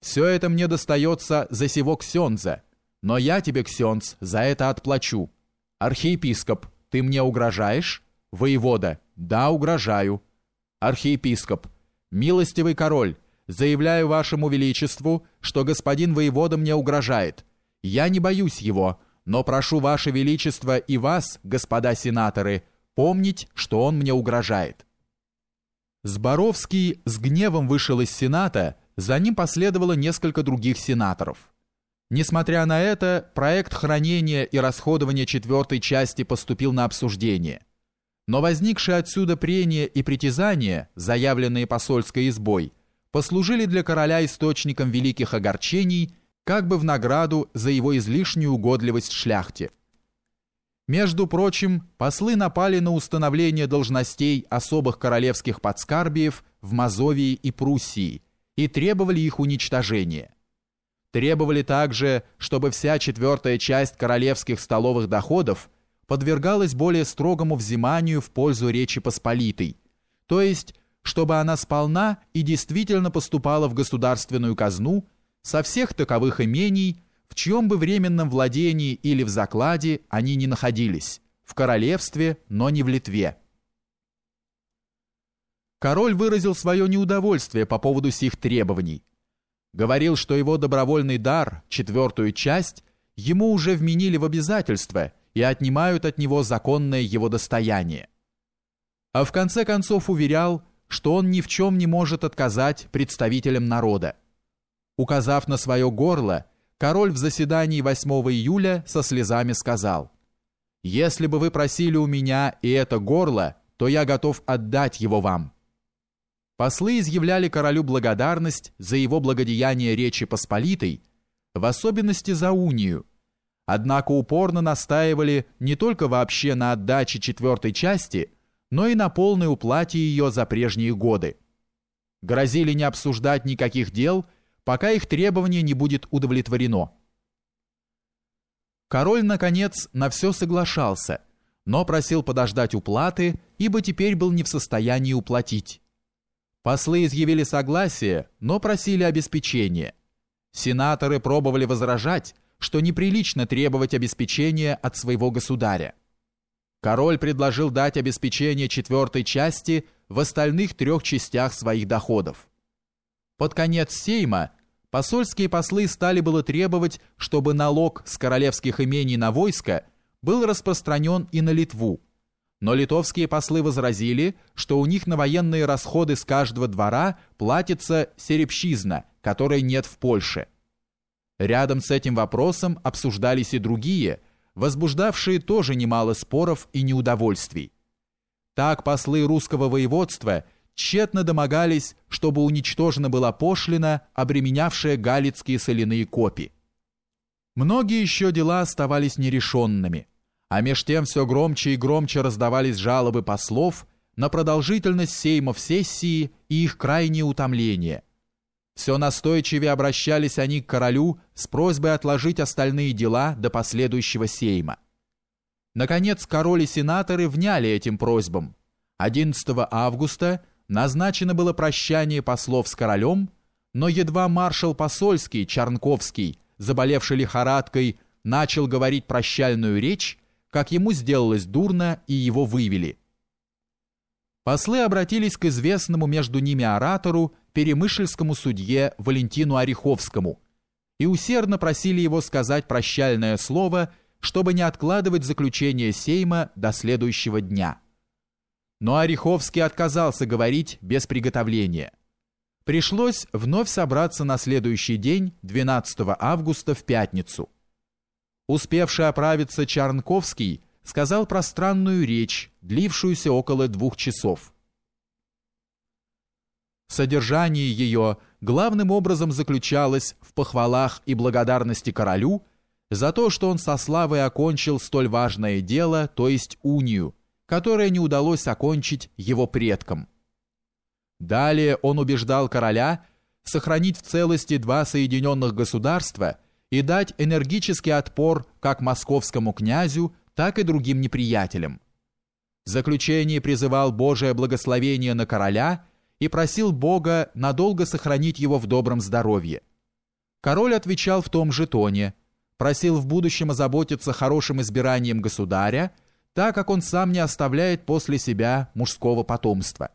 Все это мне достается за сего ксенза, но я тебе, ксенз, за это отплачу. Архиепископ, ты мне угрожаешь? Воевода, да, угрожаю. Архиепископ, милостивый король, заявляю вашему величеству, что господин воевода мне угрожает. Я не боюсь его, но прошу ваше величество и вас, господа сенаторы, помнить, что он мне угрожает. Зборовский с гневом вышел из Сената, за ним последовало несколько других сенаторов. Несмотря на это, проект хранения и расходования четвертой части поступил на обсуждение. Но возникшие отсюда прения и притязания, заявленные посольской избой, послужили для короля источником великих огорчений, как бы в награду за его излишнюю угодливость шляхте. Между прочим, послы напали на установление должностей особых королевских подскарбиев в Мазовии и Пруссии и требовали их уничтожения. Требовали также, чтобы вся четвертая часть королевских столовых доходов подвергалась более строгому взиманию в пользу Речи Посполитой, то есть, чтобы она сполна и действительно поступала в государственную казну со всех таковых имений, в чьем бы временном владении или в закладе они не находились, в королевстве, но не в Литве. Король выразил свое неудовольствие по поводу сих требований. Говорил, что его добровольный дар, четвертую часть, ему уже вменили в обязательство и отнимают от него законное его достояние. А в конце концов уверял, что он ни в чем не может отказать представителям народа. Указав на свое горло, король в заседании 8 июля со слезами сказал, «Если бы вы просили у меня и это горло, то я готов отдать его вам». Послы изъявляли королю благодарность за его благодеяние Речи Посполитой, в особенности за унию, однако упорно настаивали не только вообще на отдаче четвертой части, но и на полной уплате ее за прежние годы. Грозили не обсуждать никаких дел – пока их требование не будет удовлетворено. Король, наконец, на все соглашался, но просил подождать уплаты, ибо теперь был не в состоянии уплатить. Послы изъявили согласие, но просили обеспечения. Сенаторы пробовали возражать, что неприлично требовать обеспечения от своего государя. Король предложил дать обеспечение четвертой части в остальных трех частях своих доходов. Под конец Сейма посольские послы стали было требовать, чтобы налог с королевских имений на войско был распространен и на Литву. Но литовские послы возразили, что у них на военные расходы с каждого двора платится серебщизна, которой нет в Польше. Рядом с этим вопросом обсуждались и другие, возбуждавшие тоже немало споров и неудовольствий. Так послы русского воеводства – тщетно домогались, чтобы уничтожена была пошлина, обременявшая галицкие соляные копи. Многие еще дела оставались нерешенными, а меж тем все громче и громче раздавались жалобы послов на продолжительность сеймов сессии и их крайнее утомление. Все настойчивее обращались они к королю с просьбой отложить остальные дела до последующего сейма. Наконец король и сенаторы вняли этим просьбам. 11 августа Назначено было прощание послов с королем, но едва маршал посольский Чарнковский, заболевший лихорадкой, начал говорить прощальную речь, как ему сделалось дурно и его вывели. Послы обратились к известному между ними оратору, перемышльскому судье Валентину Ореховскому, и усердно просили его сказать прощальное слово, чтобы не откладывать заключение Сейма до следующего дня. Но Ореховский отказался говорить без приготовления. Пришлось вновь собраться на следующий день, 12 августа, в пятницу. Успевший оправиться Чарнковский сказал пространную речь, длившуюся около двух часов. Содержание ее главным образом заключалось в похвалах и благодарности королю за то, что он со славой окончил столь важное дело, то есть унию, которое не удалось окончить его предкам. Далее он убеждал короля сохранить в целости два соединенных государства и дать энергический отпор как московскому князю, так и другим неприятелям. В заключение призывал Божие благословение на короля и просил Бога надолго сохранить его в добром здоровье. Король отвечал в том же тоне, просил в будущем озаботиться хорошим избиранием государя, так как он сам не оставляет после себя мужского потомства.